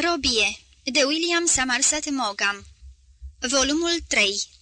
Robie de William Somerset Maugham. Volumul 3